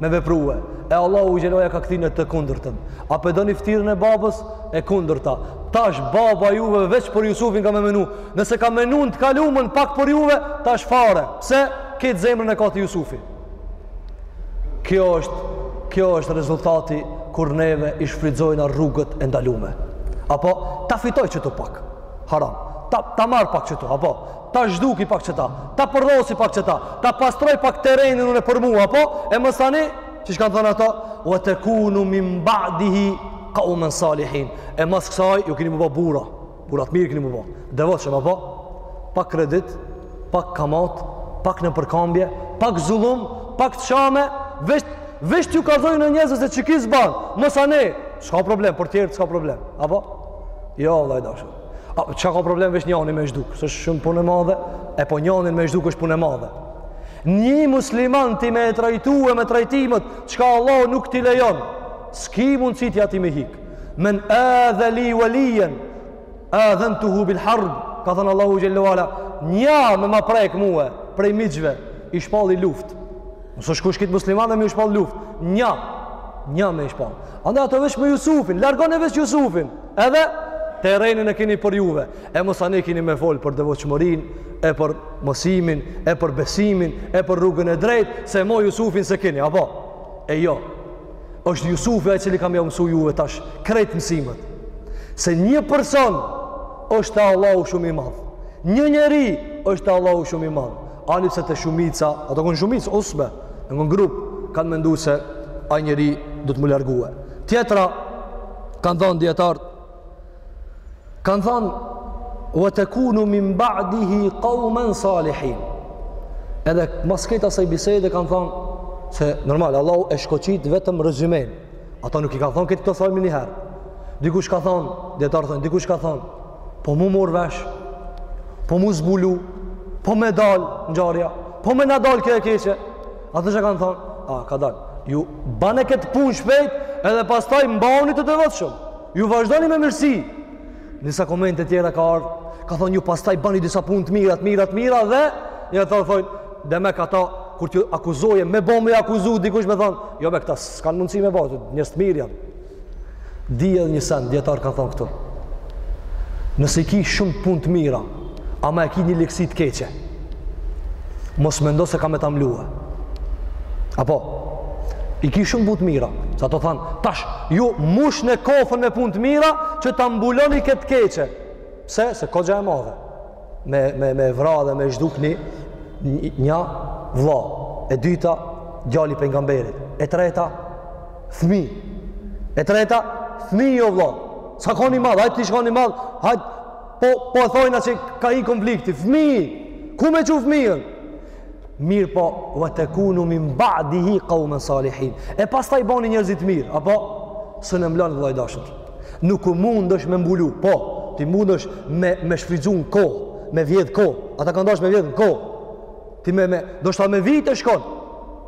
me veprue. E Allahu xhele ua ka kthy në të kundërtën. A po e doni ftyrën e babës e kundërta. Tash baba juve veç për Jusufin ka me menu. Nëse ka menu n'të kalumen pak për juve, tash fare. Pse? Krejt zemrën e ka te Jusufi. Kjo është, kjo është rezultati kur neve i shfrytzojna rrugët e ndalume. Apo, ta fitoj qëtu pak haram. Ta, ta marr pak qëtu, apo, ta zhduki pak qëta, ta përdori pak qëta, ta pastroj pak terenin unë për mua, apo, e masanej, çka kanë thënë ato, ue tekunu min ba'dihi kaumen salihin, e mas kësaj, ju kini mu bo burra, Burra t'mirë keni mu bo. Devotshëm, apo? Pak kredit, pak kamat, pak nëpërkambje, pak zullum, pak të shame, vështë, vështë ju ka dhojnë në njëzës e që ki zbanë, masanej, s'ka problem, për tjertë s'ka problem, apo? Jo, vlla i dashun. A, çka ka problem veç njanin me zhdukë, s'është shumë punë e madhe, e po njanin me zhdukë është punë e madhe. Një musliman ti me e trajtu e me trajtimet, çka Allah nuk t'i lejon, s'ki mundësi ti aty me hikë. Men adha li waliyan adhantuhu bil harb, ka thënë Allahu xhele ue ala, nja me ma prek mua prej miqve, i shpalli luftë. Mos ish kush krejt muslimanve me ju shpall luftë, nja, nja me i shpall. Andaj ato veç me Jusufin, largoni veç Jusufin. Edhe terenin e keni për juve. E masanej keni me fol për devotshmërinë, e për mësimin, e për besimin, e për rrugën e drejtë, se mo Jusufin s'e keni, apo? E jo. është Jusufi ai cili ka me jau mësu juve tash krejt mësimet se një person është te Allahu shumë i madh një njeri është te Allahu shumë i madh ani pse të shumica ato u kon shumicë usbe u kon grup kanë mendu se ai njeri do të mun largue tjetra kanë thënë dijetarët Kanë thënë wa takunu min ba'dihi qauman salihin. Edhe mas kësaj bisede kanë thënë se normal Allahu e shkoqit vetëm rezumen. Ata nuk i kanë thënë këto thojmë menjëherë. Dikush ka thënë, dijetarët thojnë, dikush ka thënë, po mu marr vesh, po mu zbulu, po me dal ngjarja, po me na dal kjo e keqe. Ata çka kanë thënë, a ka dal. Ju bane këtë punë shpejt edhe pastaj bani të devotshëm. Ju vazhdoni me mirësi. Disa komente tjera ka ardhë, ka thonë ju pastaj bani disa punë të mira, të mira, të mira dhe njerëzit thonë, thonë, demek ata, kur t'ju akuzoje, me bo me akuzu, dikush me thonë, jo be këta, s'kanë mundësi me bo, njerëz të mirë janë. Dije dhe një sen, dijetarët kanë thonë këtu. Nëse i ki shumë punë të mira, ama e ki një ligësi të keqe. Mos mendo se ka me ta mlue. Apo, i ki shumë punë të mira. Se ata thanë, tash, ju mushne kofën me punë të mira, që ta mbuloni këtë t'keqe. Pse, se kogja e madhe. Me, me, me vra dhe me zhduk një, një vlla. E dyta, djali pejgamberit. E treta, fmi. E treta, fmi jo vlla. S'a kon i madh, hajt t'ish kon i madh, hajt, Po, po e thojna që ka ni konflikt, fmi, ku me çu fmijën? Mirëpo, ve tekunu min ba'dihi kaumen salihin. E pastaj bani njerëz t'mirë, apo? S'un e mblon vëlla i dashur. Nuk mundesh me mbulu, po, ti mundesh me, me shfrytëzu kohë, me vjedh kohë. Ata kanë dasht me vjedh kohë. Ti me me, ndoshta me vite shkon.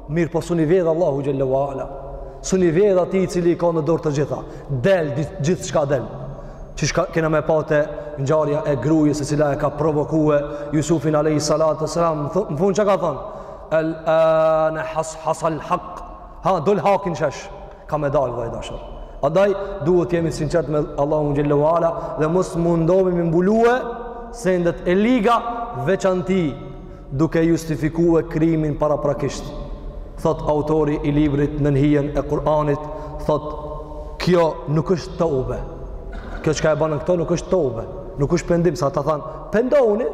Mirëpo s'un i vjedh Allahut xhelle ve ala. S'un i vjedh atij i cili i ka në dorë të gjitha. Del, gjithçka del. Qysh kena me pa te ngjarja e grues e cila e ka provokue Jusufin alejhi salatu ves-selam. Më fund çka ka thonë? El-ane has-hasal hak. Ha, dul haki n'shesh. ka me dalë vlla i dashur. Andaj, duhet të jemi t'sinqertë me Allahun xhelle ve ala dhe mos mundohemi me mbulue sendet e liga veçanti duke justifikue krimin paraprakisht. Thot autori i librit Nën hijen e Kur'anit, thot kjo nuk është teube. Kjo çka e banë këta nuk është teube. Nuk është pendim, se ata thanë, pendohuni,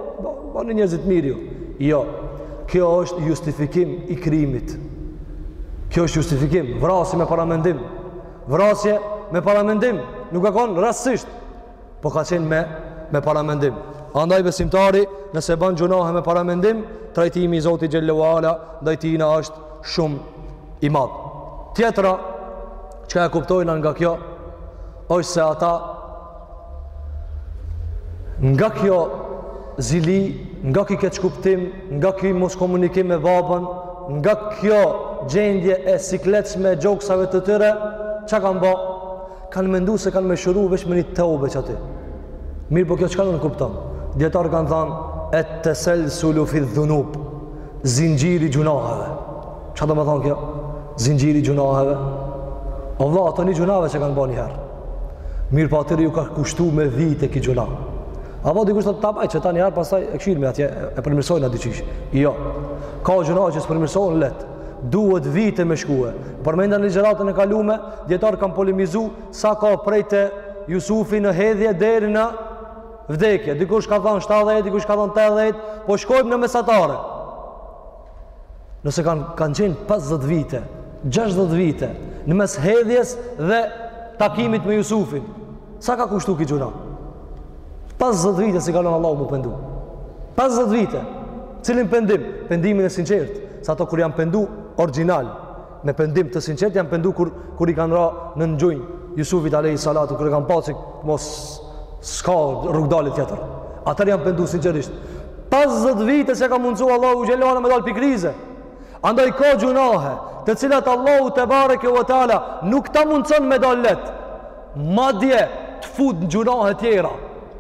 bani njerëz t'mirë ju. Jo, kjo është justifikim i krimit. Kjo është justifikim, vrasje me paramendim. Vrasje me paramendim, nuk ka kon rastësisht, po ka qenë me me paramendim. Andaj besimtari, nëse ban gjunahe me paramendim, trajtimi i Zotit xhelle ve ala ndaj tina është shumë i madh. Tjetra çka e kuptojna nga kjo është se ata nga kjo zili, nga kjo keqkuptim, nga kjo moskomunikim me babën, nga kjo gjendje e sikletshme e gjoksave të tyre, çka kanë ba? Kanë mendu se kanë me shëru veç me një teube qaty. Mirëpo kjo çka nënkupton? Dijetarët kanë thanë et-teselsulu fi dhunub, zinxhiri i gjunaheve. Çka domethanë kjo? Zinxhiri i gjunaheve. O vëlla, ata një gjunah që kanë ba një herë. Mirëpo atyre ju ka kushtu me vite ki gjunah. Apo dikush thot ta baj qita njëherë pasaj e kshyrim atje e përmirsojna diqysh. Jo. Ka gjunahe që s'përmirsohen lehtë. Duhet vite me shkue. Përmenda n'ligjëratën e kalume, dijetarët kanë polemizu sa ka prej te Jusufi në hedhje deri në vdekje. Dikush ka thonë 70, dikush ka thonë 80, po shkojmë në mesatare. Nëse kanë qenë 50 vite, 60 vite në mes hedhjes dhe takimit me Jusufin. Sa ka kushtu ki gjunah? 50 vite s'i ka lon Allahu mu pendu. 50 vite. Cilin pendim? Pendimin e sinqertë. Se ato kur janë pendu origjinal, me pendim të sinqert janë pendu kur, kur i kanë ra në në gjunjë Jusufit alejhi salatu kur e kanë pa si mo s'ka rrugëdalje tjetër atëherë janë pendu sinqerisht 50 vite s'e ka mundësu Allahu xhele shanuhu me dalë pi krize andaj ka gjunahe të cilat Allahu tebareke ve teala nuk ta mundëson me dalë lehtë madje të fut në gjunahe tjera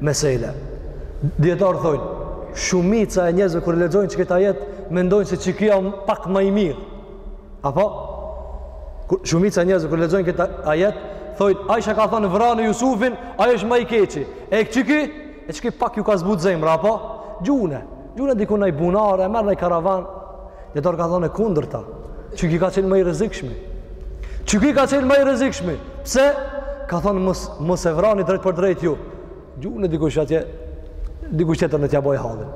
Mesela. Dijetarët thonë, shumica e njerëzve kur lexojnë qëta ajet, mendojnë se çiki â pak më i mirë. Apo kur shumica e njerëzve kur lexojnë këtë ajet, thonë, ai çka ka thënë vrane Jusufin, ai është më i keqi. E çiki? E çiki pak iu ka zbut zemra, apo? Gjune. Gjune dikun në naj bunar, e merr naj karavan. Dijetarët kanë thonë e kundërta. Çiki ka qenë më i rrezikshmi. Çiki ka qenë më i rrezikshmi. Pse? Ka thonë mos, mos e vrani drejt për drejt ju. Gjune dikun atje, dikush tjetër le t'ja boj hallin.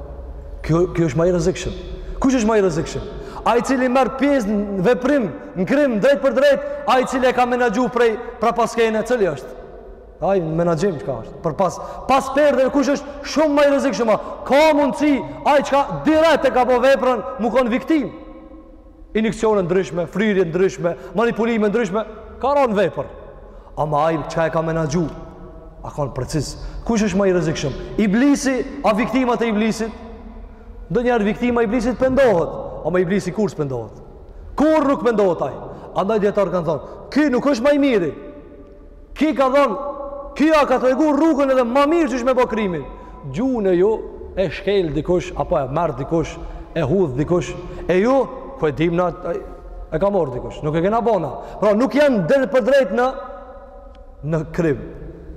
Ky, ky është më i rrezikshëm. Kush është më i rrezikshëm? Ai i cili merr pjesë në veprim, në krim, drejt për drejt, ai i cili e ka menaxhu prej prapaskene, cili është? Ai menaxhim çka është? Por pas, pas perdeve kush është shumë më i rrezikshëm? Ka mundsi ai çka direkt e ka bë veprën, mu kon viktim. Injeksione t'ndryshme, fryrje t'ndryshme, manipulime t'ndryshme, ka ran n'vepër. Ama ai çka e ka menaxhu? Â kon preciz. Kush është më i rrezikshëm? Iblisi, a viktimat e iblisit? Ndonjëherë viktima e iblisit pendohet, ama iblisi kurr s'pendohet. Kurr nuk pendohet ai. Andaj dijetarët kanë thonë, ky nuk është më i miri. Ki ka thonë, ki ja ka tregu rrugën edhe ma mirë qysh me bo krimin. Gjune ju, e shkel dikush, apo e merr dikush, e hudh dikush, e ju, ku e dim na, e ka morë dikush, nuk e kena bo na. Pra nuk janë drejt për drejt në, në krim.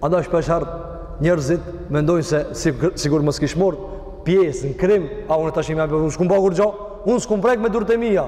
Andaj shpeshherë njerëzit, mendojnë se si, sikur mo s'kish morë pjesë në krim, a unë tashti me e përru, s'kum ba kurgjo, unë s'kum prek me durët e mija.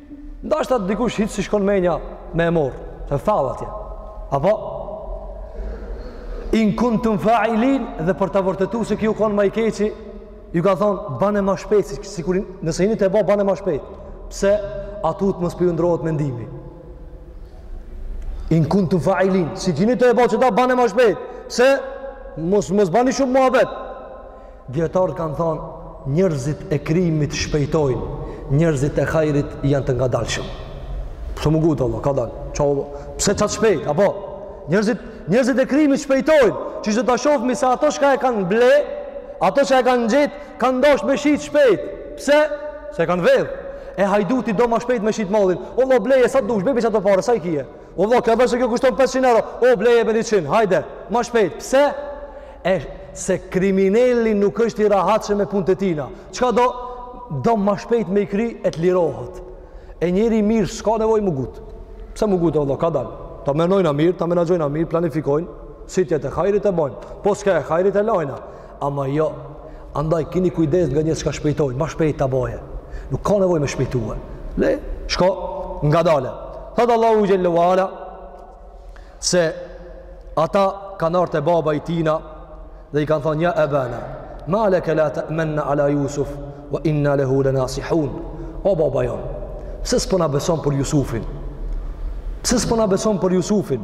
Ndoshta dikush hiç s'i shkon menja me e morë, thellë atje. Apo? In kuntum failin dhe për të vërtetu se ky â konë ma i keqi, ju ka thonë, bane ma shpejt, si, sikur, nëse jeni tu e bo, bane ma shpejt. Pse? Â tut mos pi ju ndrrohet mendimi. In kuntum failin, si jeni tu e bo qëta bane ma shpejt. Pse? Mos, mos bani shumë muhabet. Dijetarët kanë thanë, njerëzit e krimit shpejtojnë, njerëzit e hajrit janë të ngadalshëm. Pse m'u ngut, o vlla, kadal. Allah, pse çat shpejt? Apo njerëzit, njerëzit e krimit shpejtojnë, që do ta shofmi se ato çka e kanë ble, ato çka e kanë gjet, kanë dasht me shit shpejt. Pse? Se e kanë vjedh. E hajduti do ma shpejt me shit mallin. O vlla, bleje sa dush, bjemi ato pare, sa i kije. O vëlla, kadal se kjo kushton 500 euro. O bleje me 100, hajde, ma shpejt. Pse? E se krimineli nuk është i rahatshëm me punët e tina. Çka do? Do ma shpejt me i kry e të lirohet. E njeri i mirë s'ka nevojë m'u ngut. Pse m'u ngut o vëlla, kadal. Ta menojna mirë, ta menaxhojna mirë, planifikojna, si t'jet e hajrit e bojna. Po s'ka e hajrit e lajna. Ama jo, andaj kini kujdes nga nxitja, shpejto, ma shpejt ta boj. Nuk ka nevoj me shpejtue. Le, shko ngadale. Thot Allahu xhel-le ve ala, se ata kanë ardh te baba i tina dhe i kanë thonë, ja ebana, ma leke la te'menna ala Jusuf, wa inna lehu le nasihun. O baba jonë, pse s'po na beson për Jusufin? Pse s'po na beson për Jusufin?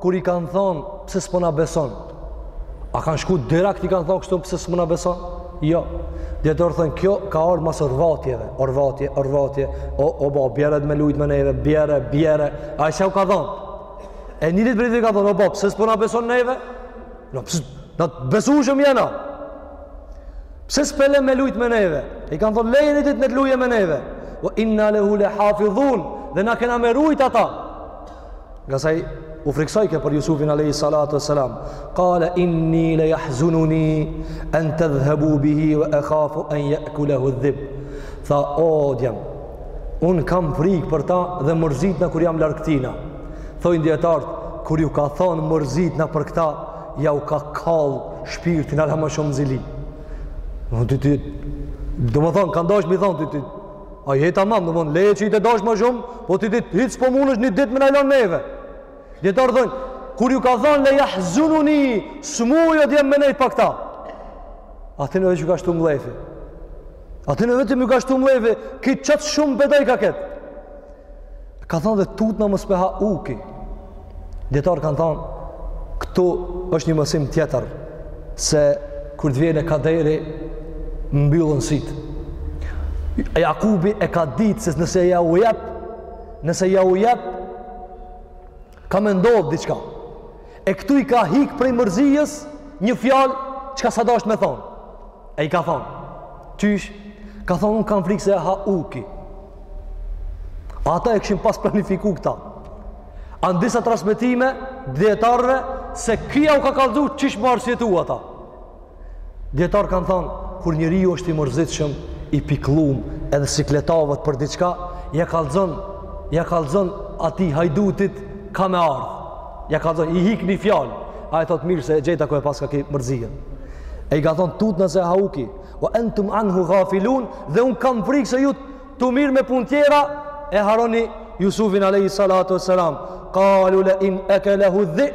Kur i kanë thonë, pse s'po na beson? A kanë shku direkt i kanë thonë kështu, pse s'po na beson? Jo. Dijetarët thonë, kjo ka ardh mas orvatjeve, orvatje, orvatje, o, o bab, bjere me lujtë me neve, bjere, bjere, ai s'e ka dhonë. E një ditë po i ka thonë, o bab, pse s'po na beson neve? Na, pse, na t'besueshëm jena. Pse s'pe le me lujtë me neve? I kanë thonë, leje një ditë e të luje me neve. Wa inna lehu le hafidhun, dhe na kena me rujtë ata. Nga se u friksojke për Jusufin alayhi salatu wassalam, qala inni la yahzununi an tadhhabu bihi wa akhafu an ya'kulahu adh-dhib. Tha o djem, un kam frikë për ta dhe mërzitna kur jam larg tina. Thojnë dijetarët kur ju ka thon mërzitna për këta, ja u ka kall shpirtin hala ma shumë zili. Domethonë, kanë dasht me i thonë ti A je tamam, domethon leje që e dojshe ma shumë, po ti hiç s'po munesh një ditë me na lon neve. Dijetarët thon, kur ju ka thon le yahzununi, s'muj as me nejt pa kta. Atynve veç ju ka shtu mllefi. Atynve veç ju ka shtu mllefi, ki çat shumë pe dojke ket. Ka thonë dhe tutna mos p'e ha uki. Dijetarët kanë thonë, këtu është një mësim tjetër, se kur të vjen kaderi, mbyllen sytë. E Jakubi e ka ditë, se nëse ja u jepë, nëse ja u jepë, Ka me ndodhë diçka. E këtu i ka hikë prej mërzisë një fjalë çka s'asht dasht me thonë. E i ka thonë. Qysh, ka thonë unë kam frikë se e ha uki. A ata e kishin pas planifiku këta. A në disa transmitime, dijetarve, se ky ja u ka kallxu qysh me u arsyetu ata. Dijetarët kanë thonë, kur njeriu është i mërzitshëm, i pikllum, edhe sikletavet për diçka, ja kallzon, ja kallzon atij hajdutit ka me ardhë. Ja kallzon, i hik një fjalë. Ai thotë mirë se e gjeta ku e paska ky mërzijen. E i ka thonë, tutna se ha ujki, ue entum anhu gafilun, dhe unë kam frikë se ju tu mirrë me punë tjera, e harroni Jusufin a.s. Kalu le in ekelehu dhib,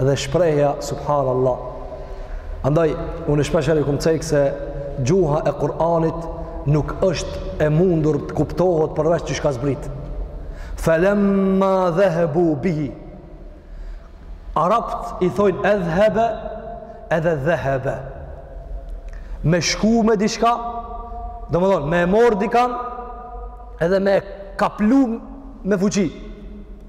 Dhe shprehja subhanallah. Andaj unë shpeshherë e kum cek se gjuha e Kur'anit nuk është e mundur të kuptohet përveç qysh ka zbrit. Felemma dhehebu bihi. Arabt i thojnë edhhebe edhe dhehebe. Me shku me diçka, domethonë, me e mor dikan edhe me e kaplu me fuqi.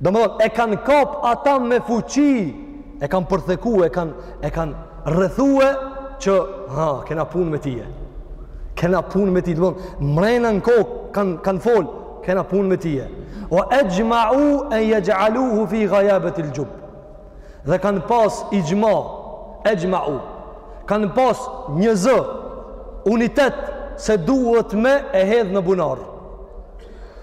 Domethonë, e kanë kap ata me fuqi, e kanë përtheku, e kanë, e kanë rrethue, që, ha, kena punë me ty. Kena punë me ty, domethonë, mrena në kokë, kanë, kanë folë, kena punë me ty. Ue exhmau en jexhaluhu fi gajabetil xhub. Dhe kanë pas ixhma, exhmau, kanë pas një zë, unitet, se duhet me e hedh në bunar.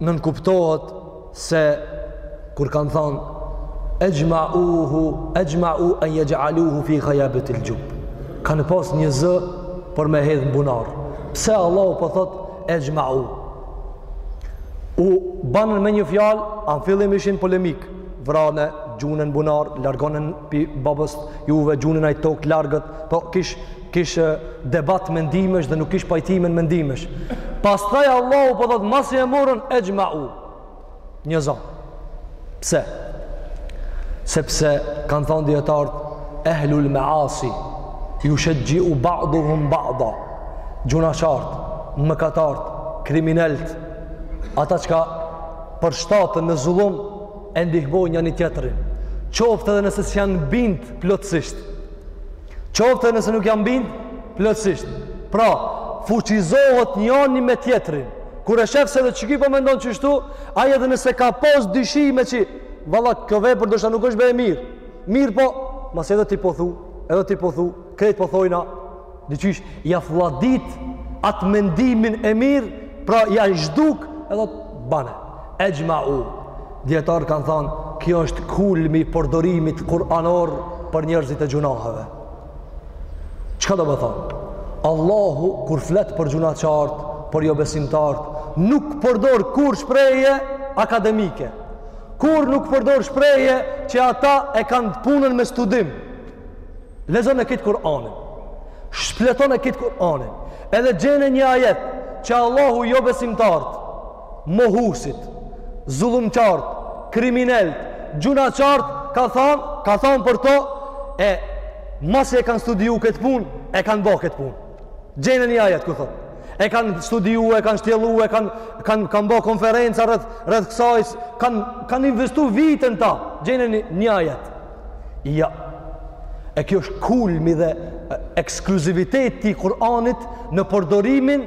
nënkuptohet se kur kanë thonë exhmau, exhmau en jexhaluhu fi gajabetil xhub kanë pas një zë për me e hedh në bunar pse Allahu po thot exhmau u banën me një fjalë, a në fillim ishin polemik vrane, gjune n'bunar, largone pi babës juve gjune n'naj tokë t'largët po kish Kish debat mendimesh dhe nuk kish pajtim në mendimesh. Pastaj Allahu po thot masi e morën exhmau. Një zon. Pse? Sepse kanë thonë dijetartë ehlul measi jushexhiu ba'duhum ba'da gjynahqartë, mëkatartë, krimineltë, ata çka përshtaten në zullum e ndihmojnë njani-tjetrin. Qoftë edhe nëse s'janë bindë plotësisht. Qoftë edhe nëse nuk janë bind plotësisht. Pra, fuqizohet njani me tjetrin. Kur e shef se edhe qiky po mendon qështu, ai edhe nëse ka pos dyshime që, valla, kjo vepër ndoshta nuk është be e mirë. Mirëpo, masi edhe ti po thu, edhe ti po thu, krejt po thojnë, diqysh, ja fladit atë mendimin e mirë, pra ja zhduk, edhe bane. Ejma'u, dijetarë kanë thanë, kjo është kulmi i përdorimit kuranor për njerëzit e gjunaheve. Çka do me thanë? Allahu, kur flet për gjunahqarët, për jobesimtarët, nuk përdor kurrë shprehje akademike. Kurrë nuk përdor shprehje që ata e kanë punën me studim. Lexone krejt Kuranin. Shfletone krejt Kuranin. Edhe gjene një ajet që Allahu jobesimtarët mohuesit, zullumqarët, kriminelët, gjunahqarët, ka thanë, ka thanë për to, e masi e kanë studiu këtë punë, e kanë bo këtë punë. Gjene një ajet, ku thotë. E kanë studiu, e kanë shtjellu, e kanë kanë, kanë mba konferenca rreth, rreth kësaj, kanë kanë investu vite n'ta. Gjene një, një ajet. Ja, e kjo është kulmi dhe ekskluziviteti i Kur'anit në përdorimin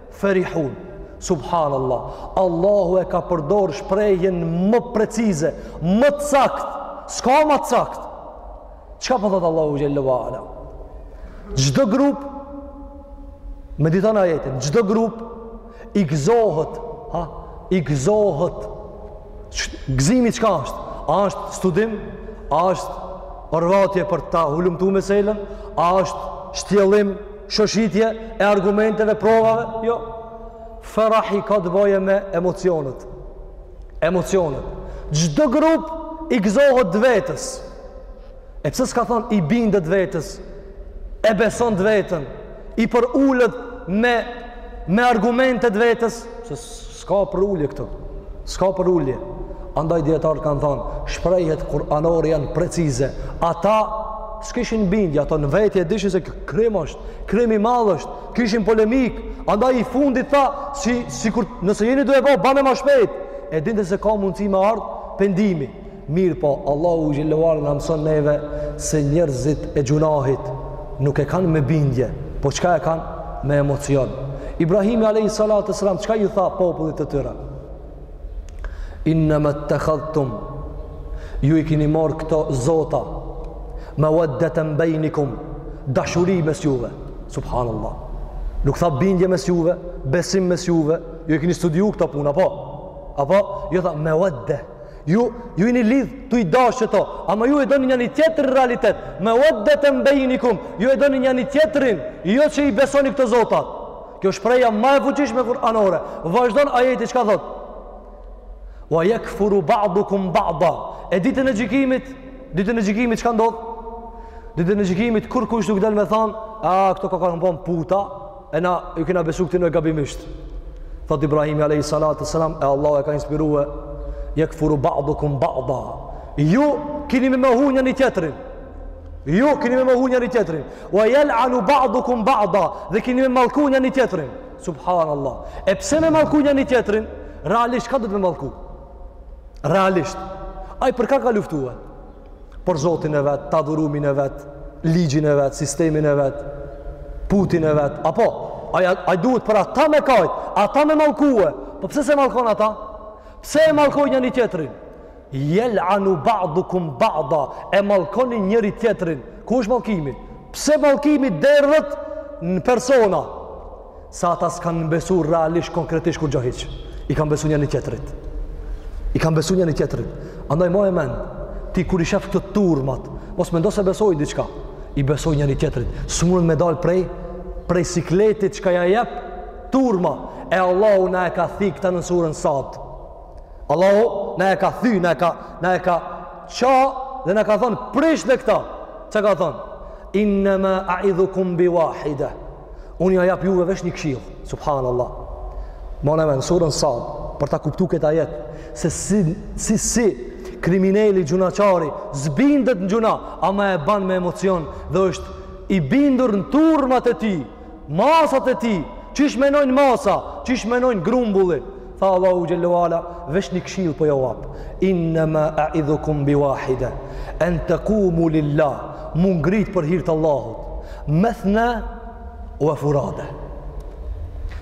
Ferihun. Subhanallah. Allahu e ka përdorë shprehjen më precize, më të saktë. S'ka më të saktë. Çka po thot Allahu xhelle ve ala? Çdo grup meditone ajetin, çdo grup i gëzohet, ha, i gëzohet Gëzimi çka është? A është studim? A është orvatje për ta hulumtu meselën? A është shtjellim, shoshitje e argumenteve, provave? Jo. Ferahi ka të bëjë me emocionet. Emocionet. Çdo grup i gëzohet vetes. E pse s'ka thanë i bindet vetes? E beson veten? I përulet me me argumente vetes? S'ka përulje këtu. S'ka përulje. Andaj dijetarët kanë thënë, shprehjet kuranore janë precize. Ata s'kishin bindje, ata në vete e dishin se krim është, krim i madh është. Kishin polemikë. Andaj i fundit tha, si sikur nëse jeni duke e ba, bane ma shpejt. E dinte se ka mundësi me ardh pendimi. Mirëpo, Allahu xhelle ve ala na mëson neve se njerëzit e gjunahit nuk e kanë me bindje, po çka e kanë? Me emocion. Ibrahimi alejhi salatu ve selam çka ju tha popullit të tyre? Innamattakhadhtum ju i keni marrë këto zota meveddete bejnikum dashuri mes juve subhanallah nuk tha bindje mes juve besim mes juve ju i keni studiu këto puta po apo jo, jo tha mevedde Ju, ju jeni lidh, tu i dash qëto, ama ju e doni njani tjetrin realitet, meveddete bejnikum, ju e doni njani tjetrin, jo që i besoni këto zota. Kjo shprehja ma e fuqishme kuranore, vazhdon ajeti çka thotë, wa jekfuru ba'dukum ba'da, e ditën e gjykimit, ditën e gjykimit çka ndodh, ditën e gjykimit, kurrkush nuk del me than, a, këto ka kanë bo puta, E na, ju kena besu këtyne gabimisht. Thot Ibrahimi a.s. E Allahu e ka inspirue, jekfuru ba'dukum ba'da. Ju kini me mohu njani-tjetrin. Ju kini me mohu njani-tjetrin. Wa jel'anu ba'dukum ba'da. Dhe kini me mallku njani-tjetrin. Subhanallah. E pse me mallku njani-tjetrin? Realisht, ka duhet me mallku? Realisht. Ai, për ka ka luftue? për Zotin e vet, t'adhurumin e vet, ligjin e vet, sistemin e vet, putin e vet. Apo, ai duhet për ata me kajt, ata me mallkue. Po pse s'e mallkon ata? Pse e mallkojnë njëri tjetrin? Jel'anu ba'dukum ba'da E mallkoni njëri tjetrin Ku është mallkimi? Pse mallkimi derdhet në persona? Se ata s'kanë besu realisht, konkretisht kurgjo hiç. I kanë besu njëni-tjetrit. I kanë besu njëni-tjetrit. Andaj maje men, ti kur i shef këto turmat, mos mendo se besojnë diçka. I besojnë njëni-tjetrit. S'munden me dalë prej, prej sikletit çka ja jep turma. E Allahu na e ka thy këta në surën Sad. Allahu na e ka thy, na e ka, na e ka ça dhe na ka thonë prish dhe këta. Ça ka thonë? Innema a'idhukum bi wahide. Unë ja jap juve veç një këshill. Subhanallah. Mane men surën Sad, për ta kuptu kët ajet, se si, si, si, krimineli, gjunahqari, s'bindet në gjunah, ama e ban me emocion, dhe është i bindur në turmat e tij, masat e tij, qysh menojnë masa, qysh menojnë grumbulli, Tha Allahu xhelle ue ala, veç një këshill po jau jap. Inna ma a'idhukum bi wahida an taqumu lillah, mu ngrit për hir të Allahut. Mathna wa furada.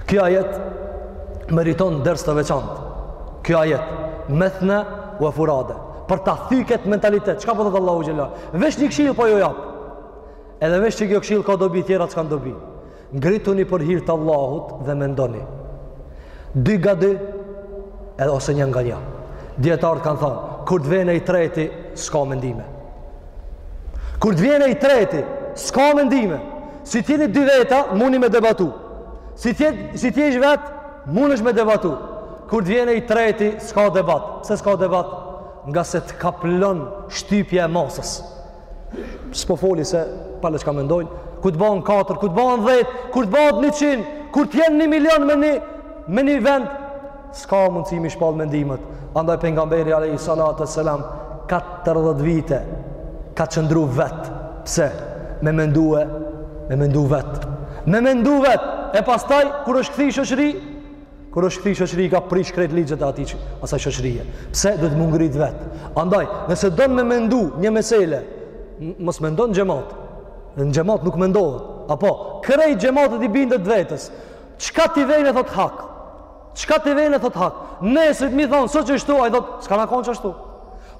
Kjo ajet meriton ders të veçantë. Kjo ajet mathna wa furada. Për ta thy kët mentalitet, çka po thot Allahu xhallahu? Veç një këshill po ju jap. Edhe veç që kjo këshill ka dobi tjera s'kanë dobi. Ngrituni për hir të Allahut dhe mendoni. Dy nga dy edhe ose një nga një. Dietarët kanë thënë, kur të vjen i treti, s'ka mendime. Kur të vjen i treti, s'ka mendime. Si të jeni dy veta, muni me debatu. Si të jesh vet, mundesh me debatu. Kur të vjen i treti, s'ka debat. Pse s'ka debat? Ngase të kaplon shtypja e masës. s'po foli se pale çka mendojnë, kur të bëhen 4, kur të bëhen 10, kur të bëhen 100, kur të jenë 1 milion me një, me një vend, s'ka mundësi m'i shpallë mendimet. Andaj pejgamberi alejhi salatu ue selam, 40 vite ka qëndru vetë. Pse? Me mendue, me mendu vetë. Me mendu vetë. E pastaj, kur është kthy n'shoqëri, Kur është krijt shoqëri ka prish krejt ligjet e ati, asaj shoqërie. Pse do të m'u ngrit vet? Andaj, nëse don me mendu një mesele, mos mendo n'xhemat. Në xhemat nuk mendohet. Apo krejt xhematit i bindet vetës. Çka ti vjen thot hak? Çka ti vjen e thot hak? Nëse ti m'i thon, s'o qashtu, ai thot, s'ka me kon qashtu.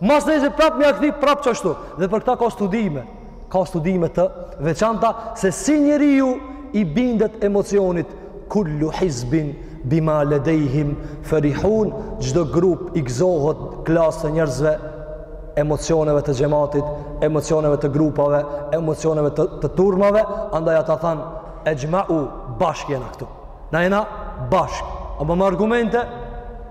Mas nesër prap m'ja kthy prap qashtu. Dhe për këtë ka studime, ka studime të veçanta se si njeriu i bindet emocionit kullu hizbin bima ledejhim ferihun çdo grup i gzohët klasë të njerëzve emocioneve të xhematit emocioneve të grupave emocioneve të, të turmave andaj ata than exhmau bashkë jena këtu na jena bashkë a më argumente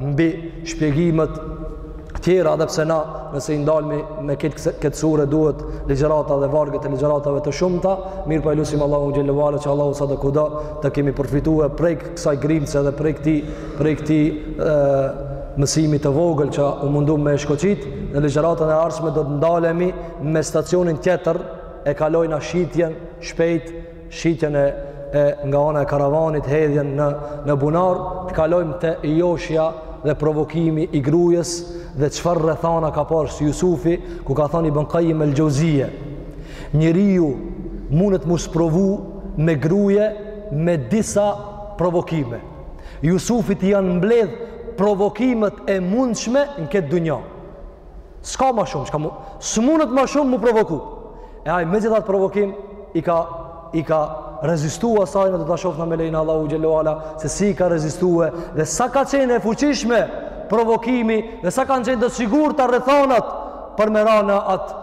mbi shpjegimet tjera edhe pse na nëse i ndalmi me këtë këtë sure duhet ligjërata dhe vargët e ligjëratave të shumta, mirë po e lusim Allahun xhele ve ala që Allahu sado kudo të kemi përfituar prej kësaj grimce dhe prej këtij prej këtij mësimi të vogël që u mundum me shkoqit, në ligjëratën e ardhshme do të ndalemi me stacionin tjetër e kalojmë na shitjen shpejt shitjen e, e nga ana e karavanit hedhjen në në bunar, të kalojmë te joshja dhe provokimi i grujes dhe çfarë rrethana ka pas Jusufi, ku ka thënë Ibn Kajim el-Xheuzije, njeriu mundet m'u sprovu me gruje me disa provokime. Jusufit i janë mbledh provokimet e mundshme në këtë dunja. S'ka ma shumë, s'ka mu, s'mundet ma shumë m'u provoku. E ai me gjith at provokim, i ka, i ka rezistu asaj na do ta shofim na me lejen e Allahut xhele ve ala, se si i ka rezistue, dhe sa ka qenë e fuqishme provokimi, dhe sa kanë qenë të sigurta rrethanat për me ra në atë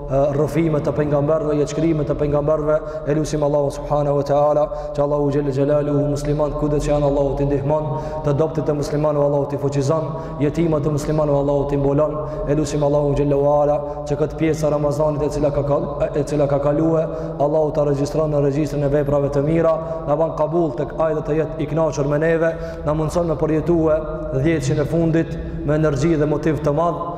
rrëfime të pejgamberëve dhe shkrime të pejgamberëve e lusim Allahun subhanahu wa taala që Allahu xhele xhelaluhu muslimanët kudo që janë Allahu t'i ndihmon të dobtit e muslimanëve Allahu t'i fuqizon jetimat e muslimanëve Allahu t'i mbulon e lusim Allahun xhele ve ala që këtë pjesë të Ramazanit e cila ka kalue Allahu ta regjistron në regjistrin e veprave të mira na ban kabul tek ai dhe të jetë i kënaqur me neve na mundson me përjetue dhjetëshin e fundit me energji dhe motiv të madh